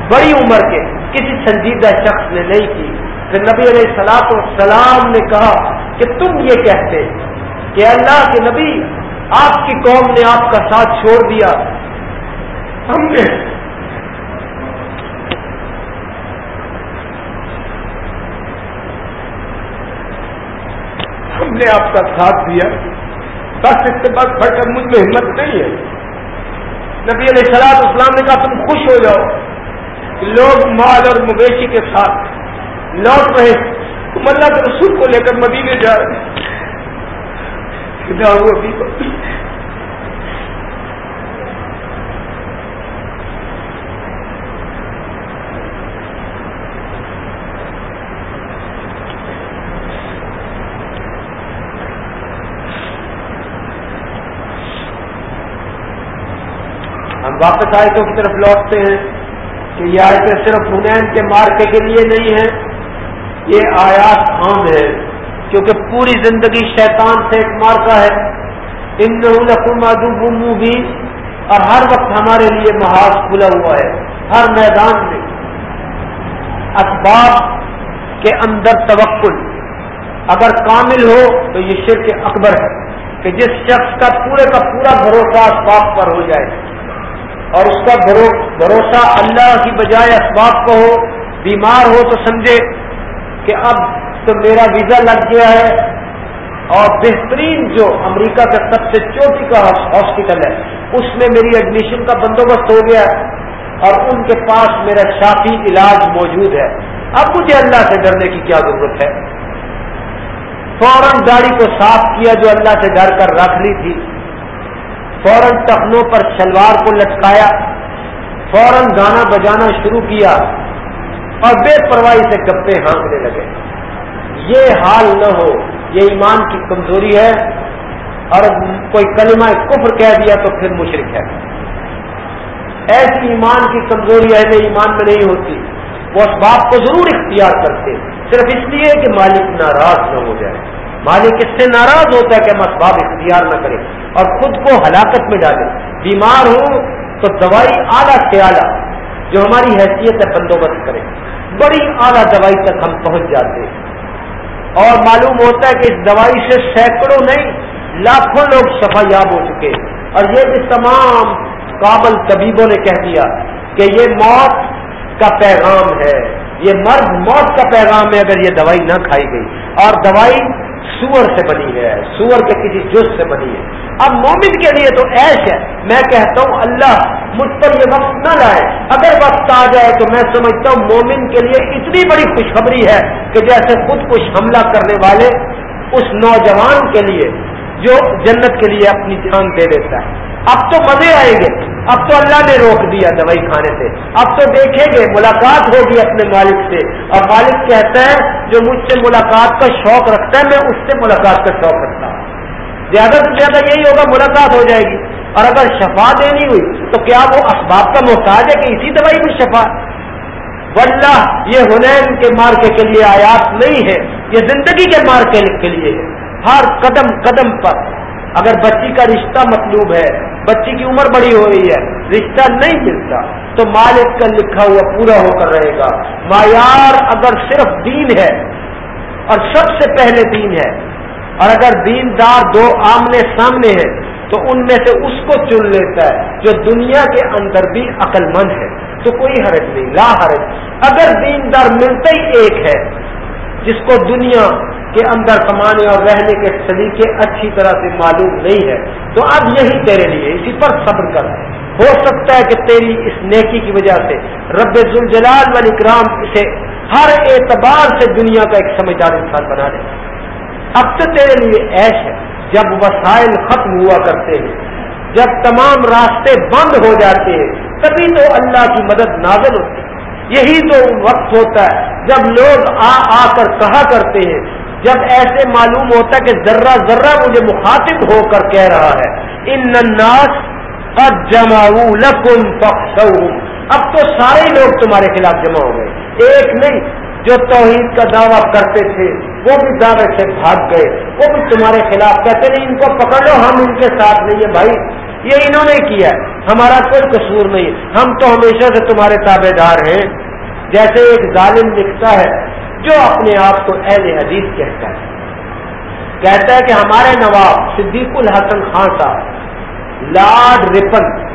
بڑی عمر کے، کسی سنجیدہ شخص نے نہیں کی۔ پھر نبی علیہ سلاط والسلام نے کہا کہ تم یہ کہتے کہ اللہ کے نبی آپ کی قوم نے آپ کا ساتھ چھوڑ دیا۔ ہم نے ہم نے آپ کا ساتھ دیا۔ بس اس سے بس پڑھ کر مجھ میں ہمت نہیں ہے۔ نبی علیہ سلاد اسلام نے کہا، تم خوش ہو جاؤ۔ لوگ مال اور مویشی کے ساتھ لوٹ رہے تم اللہ کے رسول کو لے کر مدینے جا رہے ہم واپس آیتوں کی طرف لوٹتے ہیں کہ یہ آیتیں صرف حنین کے مارکے کے لیے نہیں ہیں یہ آیات عام ہے کیونکہ پوری زندگی شیطان سے ایک مارکا ہے۔ ان میں بھی اور ہر وقت ہمارے لیے محاذ کھلا ہوا ہے، ہر میدان میں۔ اسباب کے اندر توکل۔ اگر کامل ہو تو یہ شرک اکبر ہے، کہ جس شخص کا پورے کا پورا بھروسہ اسباب پر ہو جائے۔ اور اس کا بھروسہ اللہ کی بجائے اسباب کو ہو، بیمار ہو تو سمجھے کہ اب تو میرا ویزا لگ گیا ہے اور بہترین جو امریکہ کا سب سے چوٹی کا ہاسپٹل ہے، اس میں میری ایڈمیشن کا بندوبست ہو گیا اور ان کے پاس میرا شافی علاج موجود ہے۔ اب مجھے اللہ سے ڈرنے کی کیا ضرورت ہے؟ فوراً گاڑی کو صاف کیا جو اللہ سے ڈر کر رکھ لی تھی۔ فوراً ٹخنوں پر شلوار کو لٹکایا، فوراً گانا بجانا شروع کیا اور بے پرواہی سے گپے ہانکنے لگے۔ یہ حال نہ ہو، یہ ایمان کی کمزوری ہے اور کوئی کلمہ کفر کہہ دیا تو پھر مشرق ہے۔ ایسی ایمان کی کمزوری اہل ایمان میں نہیں ہوتی، وہ اسباب کو ضرور اختیار کرتے، صرف اس لیے کہ مالک ناراض نہ ہو جائے۔ مالک اس سے ناراض ہوتا ہے کہ ہم اسباب اختیار نہ کریں۔ اور خود کو ہلاکت میں ڈالیں بیمار ہوں تو دوائی اعلیٰ سے اعلیٰ جو ہماری حیثیت ہے بندوبست کرے۔ بڑی اعلیٰ دوائی تک ہم پہنچ جاتے ہیں۔ اور معلوم ہوتا ہے کہ اس دوائی سے سینکڑوں نہیں، لاکھوں لوگ صفا یاب ہو چکے اور یہ بھی تمام کابل طبیبوں نے کہہ دیا کہ یہ موت کا پیغام ہے۔ یہ مرد موت کا پیغام ہے اگر یہ دوائی نہ کھائی گئی۔ اور دوائی سور سے بنی ہے، سور کے کسی جز سے بنی ہے۔ اب مومن کے لیے تو ایش ہے۔ میں کہتا ہوں، اللہ مجھ پر یہ وقت نہ لائے۔ اگر وقت آ جائے تو میں سمجھتا ہوں مومن کے لیے اتنی بڑی خوشخبری ہے کہ جیسے خود کچھ حملہ کرنے والے اس نوجوان کے لیے جو جنت کے لیے اپنی جان دے دیتا ہے۔ اب تو مزے آئیں گے۔ اب تو اللہ نے روک دیا دوائی کھانے سے۔ اب تو دیکھیں گے، ملاقات ہوگی اپنے مالک سے۔ اور مالک کہتا ہے، جو مجھ سے ملاقات کا شوق رکھتا ہے، میں اس سے ملاقات کا شوق رکھتا ہوں۔ زیادہ سے زیادہ یہی ہوگا، ملاقات ہو جائے گی۔ اور اگر شفا دینی ہوئی، تو کیا وہ اسباب کا محتاج ہے کہ اسی دوائی میں شفا؟ واللہ، یہ ہنین کے مارکے کے لیے آیات نہیں ہے، یہ زندگی کے مارکے کے لیے ہے۔ ہر قدم قدم پر اگر بچی کا رشتہ مطلوب ہے بچی کی عمر بڑی ہو رہی ہے، رشتہ نہیں ملتا۔ تو مالک کا لکھا ہوا پورا ہو کر رہے گا۔ معیار اگر صرف دین ہے اور سب سے پہلے دین ہے، اور اگر دین دار دو آمنے سامنے ہیں، تو ان میں سے اس کو چن لیتا ہے جو دنیا کے اندر بھی عقل مند ہے۔ تو کوئی حرج نہیں، لا حرج۔ اگر دین دار ملتا ہی ایک ہے جس کو دنیا کے اندر کمانے اور رہنے کے سلیقے اچھی طرح سے معلوم نہیں ہے، تو اب یہی تیرے لیے، اسی پر صبر کر۔ ہو سکتا ہے کہ تیری اس نیکی کی وجہ سے رب ذوالجلال والی کرام اسے ہر اعتبار سے دنیا کا ایک سمجھدار انسان بنا دے اب تو تیرے لیے ایش ہے، جب وسائل ختم ہوا کرتے ہیں، جب تمام راستے بند ہو جاتے ہیں، تبھی تو اللہ کی مدد نازل ہوتی۔ ہے یہی تو وقت ہوتا ہے۔ جب لوگ آ آ کر کہا کرتے ہیں، جب ایسے معلوم ہوتا ہے کہ ذرہ ذرہ مجھے مخاطب ہو کر کہہ رہا ہے، ان نناس جماؤ لکن اب تو سارے لوگ تمہارے خلاف جمع ہو گئے۔ ایک نہیں، جو توحید کا دعویٰ کرتے تھے، وہ بھی دعوے سے بھاگ گئے۔ وہ بھی تمہارے خلاف کہتے نہیں ان کو پکڑ لو، ہم ان کے ساتھ نہیں ہیں بھائی۔ یہ انہوں نے کیا ہمارا کوئی قصور نہیں ہم تو ہمیشہ سے تمہارے تابے دار ہیں۔ جیسے ایک ظالم لکھتا ہے، جو اپنے آپ کو اہل حدیث کہتا ہے۔ کہتا ہے کہ ہمارے نواب صدیق الحسن خان صاحب، لارڈ رپن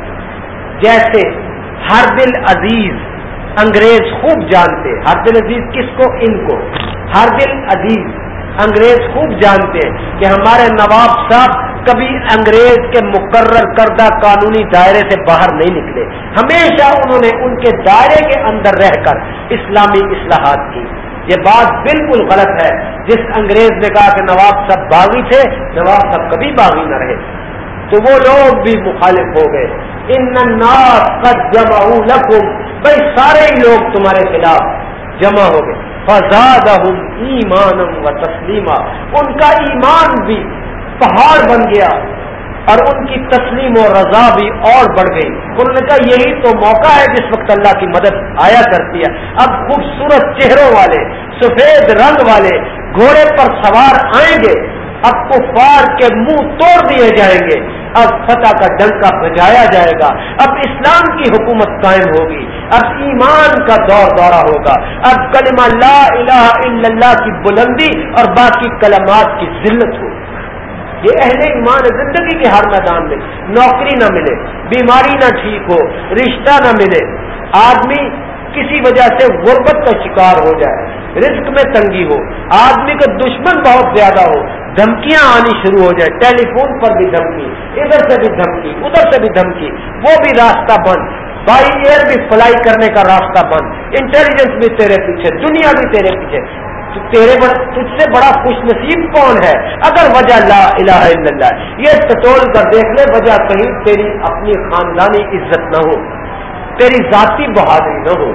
جیسے ہر دل عزیز انگریز خوب جانتے ہر دل عزیز کس کو؟ ان کو۔ ہر دل عزیز انگریز خوب جانتے ہیں کہ ہمارے نواب صاحب کبھی انگریز کے مقرر کردہ قانونی دائرے سے باہر نہیں نکلے۔ ہمیشہ انہوں نے ان کے دائرے کے اندر رہ کر اسلامی اصلاحات کی۔ یہ بات بالکل غلط ہے۔ جس انگریز نے کہا کہ نواب صاحب باغی تھے، نواب صاحب کبھی باغی نہ رہے۔ تو وہ لوگ بھی مخالف ہو گئے۔ ان جمع لکھوں بھائی سارے ہی لوگ تمہارے خلاف جمع ہو گئے۔ فزاد ایمان و تسلیمہ ان کا ایمان بھی پہاڑ بن گیا اور ان کی تسلیم و رضا بھی اور بڑھ گئی۔ انہوں نے کہا، یہی تو موقع ہے جس وقت اللہ کی مدد آیا کرتی ہے۔ اب خوبصورت چہروں والے، سفید رنگ والے گھوڑے پر سوار آئیں گے۔ اب کفار کے منہ توڑ دیے جائیں گے۔ اب فتح کا ڈنکا بجایا جائے گا۔ اب اسلام کی حکومت قائم ہوگی۔ اب ایمان کا دور دورہ ہوگا۔ اب کلمہ لا الہ الا اللہ کی بلندی اور باقی کلمات کی ذلت ہوگی۔ یہ اہل ایمان زندگی کے ہر میدان میں نوکری نہ ملے، بیماری نہ ٹھیک ہو، رشتہ نہ ملے۔ آدمی کسی وجہ سے غربت کا شکار ہو جائے، رزق میں تنگی ہو، آدمی کا دشمن بہت زیادہ ہو، دھمکیاں آنی شروع ہو جائے۔ ٹیلی فون پر بھی دھمکی، ادھر سے بھی دھمکی، ادھر سے بھی دھمکی، وہ بھی راستہ بند۔ بائی ایئر بھی فلائی کرنے کا راستہ بند۔ انٹیلیجنس بھی تیرے پیچھے، دنیا بھی تیرے پیچھے۔ تیرے تجھ سے بڑا خوش نصیب کون ہے؟ اگر وجہ لا الہ الا اللہ، یہ ٹٹول کر دیکھ لے، وجہ کہیں تیری اپنی خاندانی عزت نہ ہو، تیری ذاتی بہادری نہ ہو،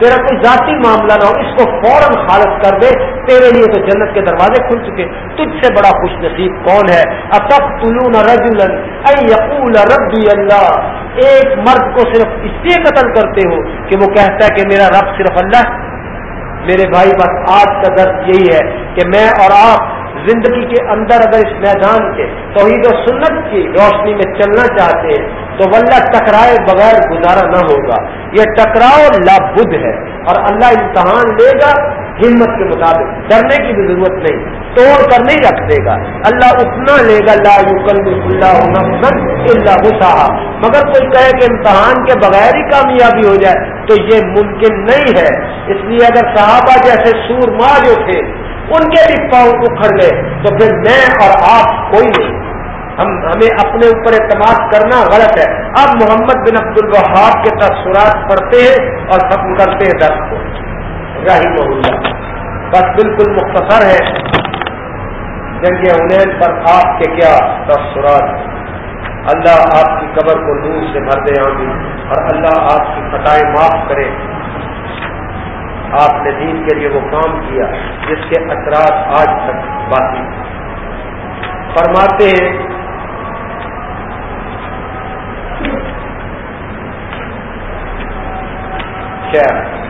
تیرا کوئی ذاتی معاملہ نہ ہو، اس کو فوراً خالص کر دے، تیرے لیے تو جنت کے دروازے کھل چکے۔ تجھ سے بڑا خوش نصیب کون ہے؟ اتب تلون رجولن یقول ربی اللہ ایک مرد کو صرف اس لیے قتل کرتے ہو کہ وہ کہتا ہے کہ میرا رب صرف اللہ میرے بھائی، بس آج کا درد یہی ہے کہ میں اور آپ زندگی کے اندر اگر اس میدان کے توحید و سنت کی روشنی میں چلنا چاہتے ہیں تو ولہ ٹکرائے بغیر گزارا نہ ہوگا۔ یہ ٹکراؤ لابد ہے اور اللہ امتحان لے گا ہمت کے مطابق، ڈرنے کی بھی ضرورت نہیں، توڑ کر نہیں رکھ دے گا۔ اللہ اتنا لے گا اللہ اللہ اللہ مگر کوئی کہے کہ امتحان کے بغیر ہی کامیابی ہو جائے، تو یہ ممکن نہیں ہے۔ اس لیے اگر صحابہ جیسے سور ماں جو تھے، ان کے بھی پاؤں اکھڑ گئے تو پھر میں اور آپ کوئی نہیں۔ ہم، ہمیں اپنے اوپر اعتماد کرنا غلط ہے۔ اب محمد بن عبد الوہاب کے تاثرات پڑھتے ہیں اور ختم کرتے ہیں درد کو۔ راہی اللہ بس بالکل مختصر ہے۔ جنگ انیل پر آپ کے کیا تاثرات اللہ آپ کی قبر کو نور سے بھر دے، آمین۔ اور اللہ آپ کی خطائیں معاف کرے۔ آپ نے دین کے لیے وہ کام کیا جس کے اثرات آج تک باقی فرماتے ہیں، کیا؟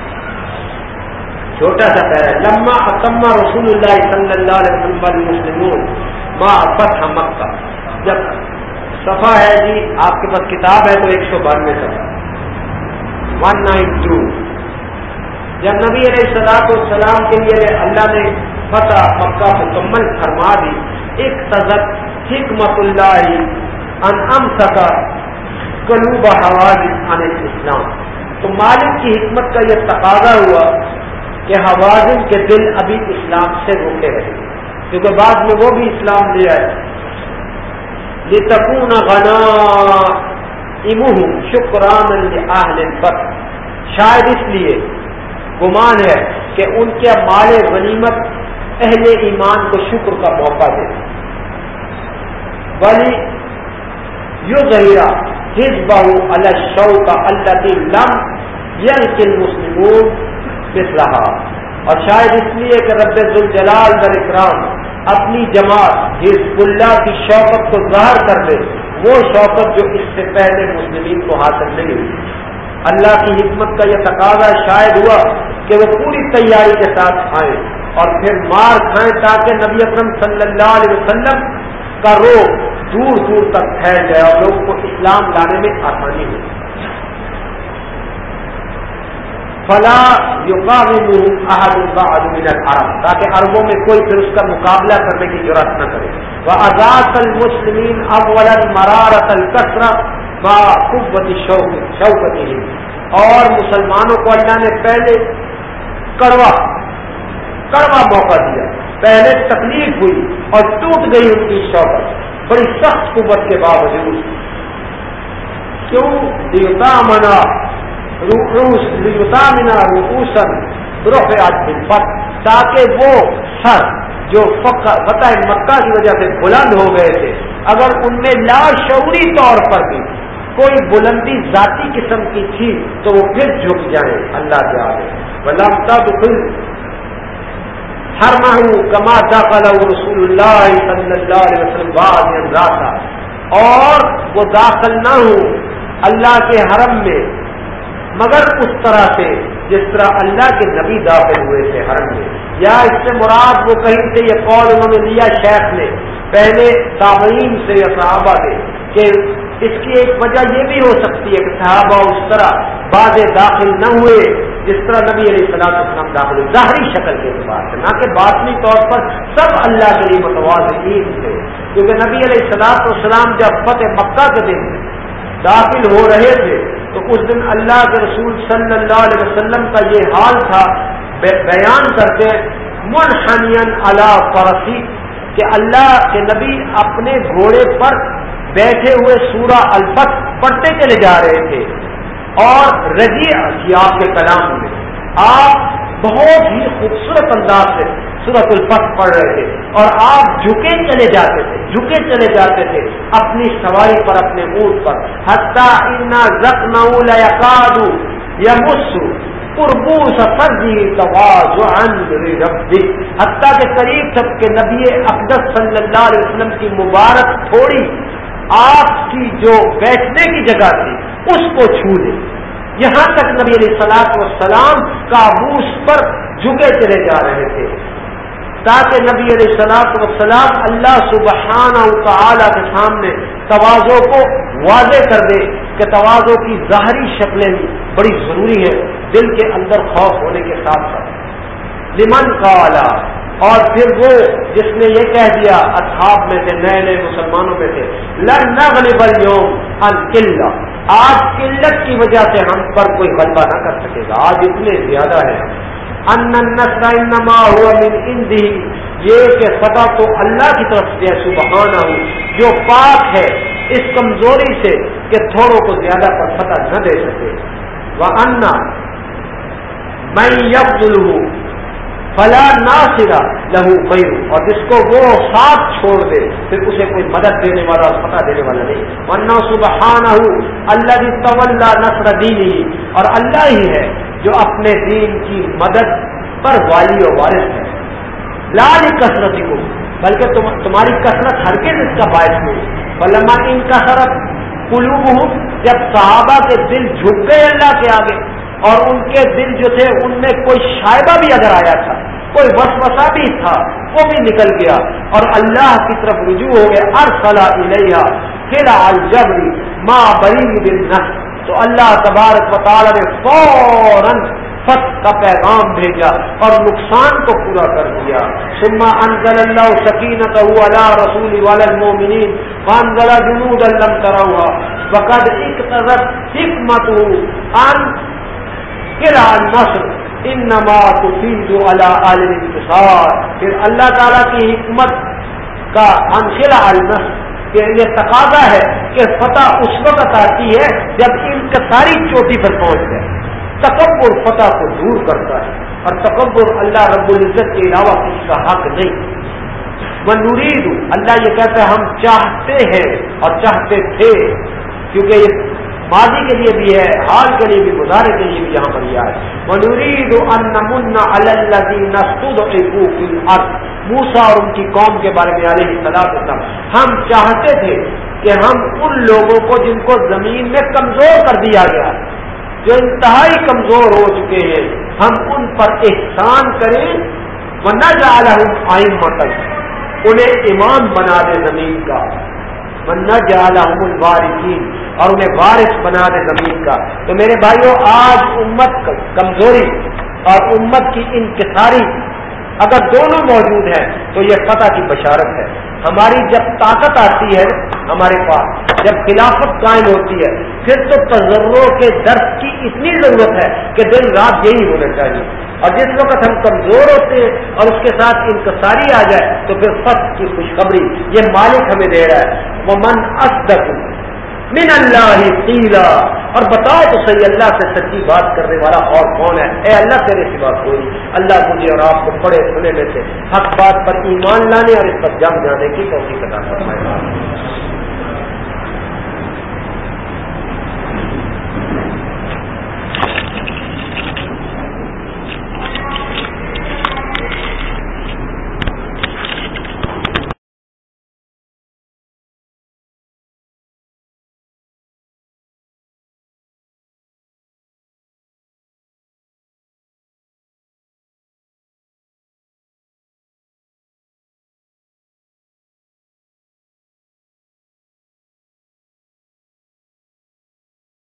چھوٹا سا پہرا لما اکما رسول اللہ صلی اللہ علیہ وسلم مسلمون ماں فتح مکہ۔ جب صفحہ ہے جی آپ کے پاس کتاب ہے تو ایک سو بانوے سفا ون نائن ٹو جب نبی علیہ السلاط السلام کے لیے اللہ نے فتح مکہ مکمل فرما دی ایک سزت حکمت اللہ ان ام سکا کلوب حواز عن اسلام تو مالک کی حکمت کا یہ تقاضا ہوا کہ حوازن کے دل ابھی اسلام سے روکے رہے کیونکہ بعد میں وہ بھی اسلام لے آئے۔ لتکون غنا شکران پر شاید اس لیے گمان ہے کہ ان کے مال غنیمت اہل ایمان کو شکر کا موقع دے۔ ولی یو ظہیرہ ہز بہو اللہ شو کا اللہ لم یل کل مسلم رہا۔ اور شاید اس لیے کہ رب الجلال در اکرام اپنی جماعت حزب اللہ کی شوقت کو ظاہر کر دے، وہ شوقت جو اس سے پہلے مسلمین کو حاصل نہیں ہوئی۔ اللہ کی حکمت کا یہ تقاضا شاید ہوا کہ وہ پوری تیاری کے ساتھ آئیں اور پھر مار کھائیں تاکہ نبی اکرم صلی اللہ علیہ وسلم کا روگ دور دور تک پھیل جائے اور لوگوں کو اسلام لانے میں آسانی ہو۔ فلا تاکہ عربوں میں کوئی پھر اس کا مقابلہ کرنے کی ضرورت نہ کرے. وہ آزاد المسلمین اول مرارت الکسرا با قوت شوق اور مسلمانوں کو اللہ نے پہلے کڑوا کڑوا موقع دیا. پہلے تکلیف ہوئی اور ٹوٹ گئی ان کی شوقت بڑی سخت قوت کے باوجود. کیوں؟ دیوتا منا روس منا روسن روح پر تاکہ وہ سر جو فتح مکہ کی وجہ سے بلند ہو گئے تھے، اگر ان میں لاشعوری طور پر بھی کوئی بلندی ذاتی قسم کی تھی تو وہ پھر جھک جائیں۔ اللہ کے آگے۔ بلام تب خود ہر ماہ کما داخلہ رسول اللہ صلی اللہ علیہ وسلم بعد اور وہ داخل نہ ہو اللہ کے حرم میں مگر اس طرح سے جس طرح اللہ کے نبی داخل ہوئے تھے حرم میں۔ یا اس سے مراد وہ کہیں سے یہ قول انہوں نے لیا شیخ نے، پہلے تعلیم سے یا صحابہ سے کہ اس کی ایک وجہ یہ بھی ہو سکتی ہے کہ صحابہ اس طرح بعد داخل نہ ہوئے، جس طرح نبی علیہ السلام السلام داخل ہوئے، ظاہری شکل کے اعتبار سے۔ نہ کہ باطنی طور پر سب اللہ کے لیے متواز تھے۔ کیونکہ نبی علیہ السلام السلام جب فتح مکہ کے دن داخل ہو رہے تھے تو اس دن اللہ کے رسول صلی اللہ علیہ وسلم کا یہ حال تھا بیان کرتے منحنین اللہ فرسی، کہ اللہ کے نبی اپنے گھوڑے پر بیٹھے ہوئے سورہ الفت پڑھتے چلے جا رہے تھے۔ اور رضی تھی آپ کے کلام میں آپ بہت ہی خوبصورت انداز سے سورت الفت پڑھ رہے تھے اور آپ جھکے چلے جاتے تھے، جھکے چلے جاتے تھے اپنی سواری پر، اپنے اونٹ پر۔ حتیٰ اتنا زخم یا مسو حتیٰ کے قریب تک کہ نبی اقدس صلی اللہ علیہ وسلم کی مبارک تھوڑی آپ کی جو بیٹھنے کی جگہ تھی، اس کو چھو لے یہاں تک نبی علیہ سلاط وسلام کابوس پر جھکے چلے جا رہے تھے۔ تاکہ نبی علیہ سلاط وسلام اللہ سبحانہ تعالی کے سامنے توازوں کو واضح کر دے کہ توازوں کی ظاہری شکلیں بھی بڑی ضروری ہیں، دل کے اندر خوف ہونے کے ساتھ ساتھ۔ لمن کا اور پھر وہ جس نے یہ کہہ دیا، اصحاب میں تھے نئے نئے مسلمانوں میں تھے لڑنا بل یوم ان آج قلت کی وجہ سے ہم پر کوئی غلبہ نہ کر سکے گا، آج اتنے زیادہ ہیں۔ ہے انما ہوا من اندی یہ کہ فتح تو اللہ کی طرف سے سبحانہ ہوں جو پاک ہے، اس کمزوری سے کہ تھوڑوں کو زیادہ پر فتح نہ دے سکے۔ وہ انا میں یب ہوں فلا نہ سرا لہو قیو اور جس کو وہ ساتھ چھوڑ دے، پھر اسے کوئی مدد دینے والا اور پتہ دینے والا نہیں۔ ورنہ سبحان اللہ کی طول نسر دینی اور اللہ ہی ہے جو اپنے دین کی مدد پر والی و وارث ہے لال کثرت کو بلکہ تم تمہاری کثرت ہر کے اس کا باعث ہو بلما ان کثرت قلوب ہوں جب صحابہ کے دل جھک گئے اللہ کے آگے، اور ان کے دل جو تھے، ان میں کوئی شائبہ بھی اگر آیا تھا، کوئی وسوسہ بھی تھا، وہ بھی نکل گیا۔ اور اللہ کی طرف رجوع ہو گیا ارسلا الیہ پھر الجبری ماں بری بن تو اللہ تبارک و تعالی نے فوراً فت کا پیغام بھیجا اور نقصان کو پورا کر دیا۔ سما انزل اللہ سکینت اللہ رسول والمومنین وانزل جنود لم تروا وقد ایک طرف حکمت ان ان نماز پھر اللہ تعالیٰ کی حکمت کا انخلا النس یہ تقاضا ہے کہ فتح اس وقت آتی ہے جب ان ساری چوٹی پر پہنچ جائے۔ تکبر فتح کو دور کرتا ہے اور تکبر اللہ رب العزت کے علاوہ کسی کا حق نہیں۔ منورید اللہ یہ کہتا ہے ہم چاہتے ہیں اور چاہتے تھے، کیونکہ یہ ماضی کے لیے بھی ہے حال کے لیے بھی، گزارے کے لیے بھی یہاں پر یہ ہے منورید موسا اور ان کی قوم کے بارے میں علیہ السلام ہم چاہتے تھے کہ ہم ان لوگوں کو جن کو زمین میں کمزور کر دیا گیا، جو انتہائی کمزور ہو چکے ہیں، ہم ان پر احسان کریں۔ وہ نہ جا آئم مطلب انہیں امام بنا دے زمین کا۔ نہ جالا الوارثین اور انہیں وارث بنا دے زمین کا۔ تو میرے بھائیوں آج امت کمزوری اور امت کی انکساری اگر دونوں موجود ہیں، تو یہ فتح کی بشارت ہے۔ ہماری جب طاقت آتی ہے ہمارے پاس، جب خلافت قائم ہوتی ہے، پھر تو تجربوں کے درد کی اتنی ضرورت ہے کہ دن رات یہی ہونا چاہیے۔ اور جس وقت ہم کمزور ہوتے ہیں اور اس کے ساتھ انکساری آ جائے، تو پھر فتح کی خوشخبری یہ مالک ہمیں دے رہا ہے۔ وہ من اصدق من اللہ تیلا اور بتاؤ تو صحیح، اللہ سے سچی بات کرنے والا اور کون ہے؟ اے اللہ، تیرے سی بات ہوئی اللہ مجھے اور آپ کو پڑے سنے میں سے حق بات پر ایمان لانے اور اس پر جم جانے کی توفیق عطا فرمائے۔